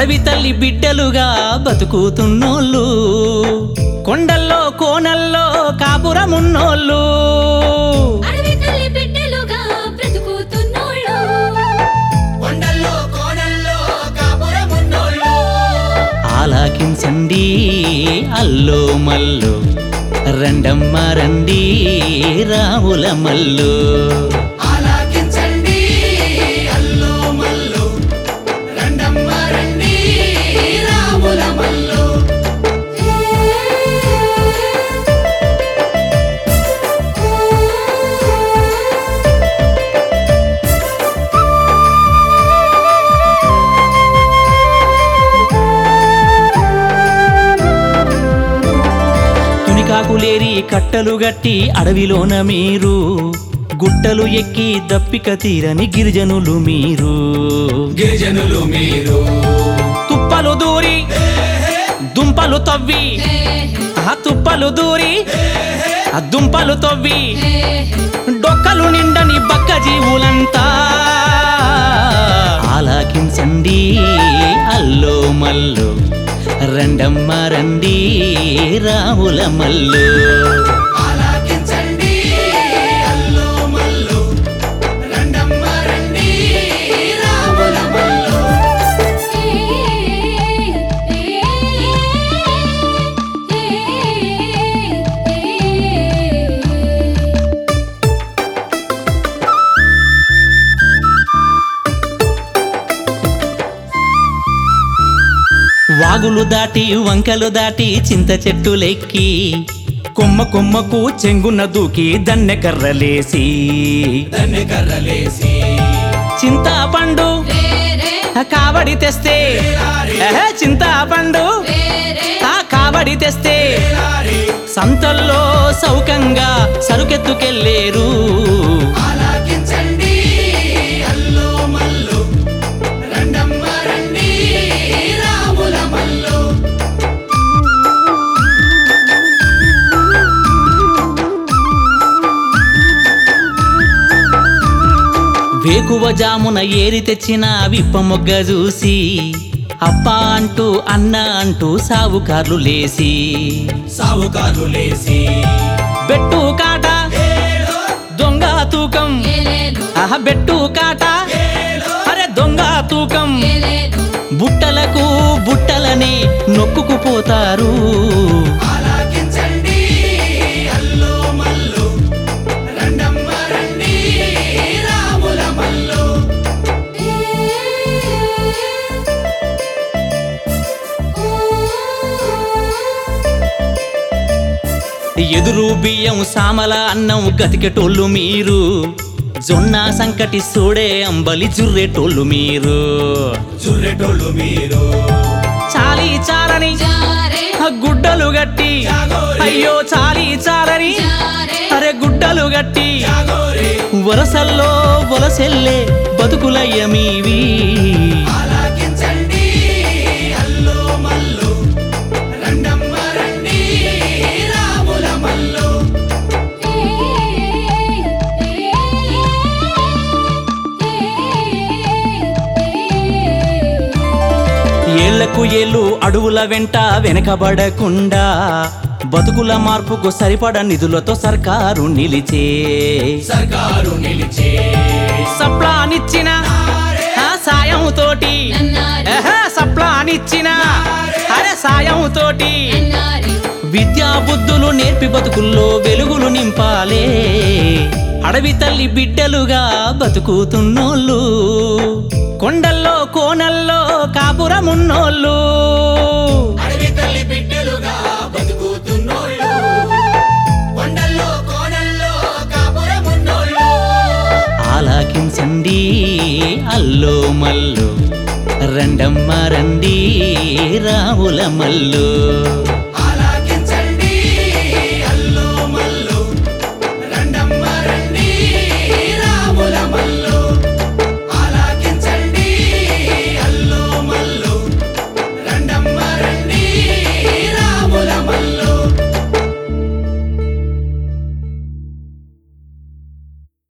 అడవి తల్లి బిడ్డలుగా బతుకుతున్నోళ్ళు. కొండల్లో కోనల్లో కాపురమున్నోళ్ళు. అడవి తల్లి బిడ్డలుగా బ్రతుకుతున్నోళ్ళు. కొండల్లో కోనల్లో కాపురమున్నోళ్ళు. ఆలాకించండి అల్లో మల్లు. రండమ్మ రండి రాముల మల్లు. తునికాకులేరి కట్టలు గట్టి అడవిలోన మీరు. గుట్టలు ఎక్కి దప్పిక తీరని గిరిజనులు మీరు. గిరిజనులు మీరు. తుప్పలు దూరి దుంపలు తవ్వి. ఆ తుప్పలు దూరి ఆ దుంపలు తవ్వి. డొక్కలు నిండని బక్క జీవులంతా ఆలాకించండి అల్లో మల్లు. రండమ్మ రండి రాముల మల్లు వాగులు దాటి వంకలు దాటి చింత చెట్టులెక్కి కొమ్మ కొమ్మకు చెంగున దూకి దన్నె కర్రలేసి. దన్నె కర్రలేసి చింతాపండు ఆ కావడి తెస్తే. ఆహా, చింతాపండు ఆ కావడి తెస్తే. సంతల్లో సౌకంగా సరుకెత్తుకెళ్ళేరు. వేకువ జామున ఏరి తెచ్చిన విప్ప మొగ్గ చూసి అప్ప అంటూ అన్న అంటూ సావుకార్లు లేసి. సావుకారు లేసి. బెట్టు కాట దొంగ తూకం. ఆహా బెట్టు కాట. అరే దొంగ తూకం. బుట్టలకు బుట్టలని నొక్కుకుపోతారు ఎదురు బియ్యం సామల అన్నం గతికెటోళ్ళు మీరు. జొన్న సంకటి సూడే అంబలి జుర్రెటోళ్ళు మీరు. చుర్రెటోళ్ళు మీరు. చాలి చాలని గుడ్డలు గట్టి. అయ్యో చాలి చాలని అరే గుడ్డలు గట్టి. వరసల్లో వలసెల్లే బతుకులయ్య మీవి. ఏళ్ళకు ఏళ్ళు అడవుల వెంట వెనకబడకుండా బతుకుల మార్పుకు సరిపడ నిధులతో సర్కారు నిలిచే. సర్కారు నిలిచే. సప్లానిచ్చిన ఆ సాయం తోటి సప్లానిచ్చిన అరే సాయం తోటి విద్యా బుద్ధులు నేర్పి బతుకుల్లో వెలుగులు నింపాలే. అడవి తల్లి బిడ్డలుగా బతుకుతున్నోళ్ళు కొండల్లో కోనల్లో కాపురమున్నోళ్ళు అడవి తల్లి బిడ్డలుగా బతుకుతున్నోళ్ళు. కొండల్లో కోనల్లో కాపురమున్నోళ్ళు. ఆలాకించండి అల్లో మల్లు. రండమ్మ రండి రాముల మల్లు.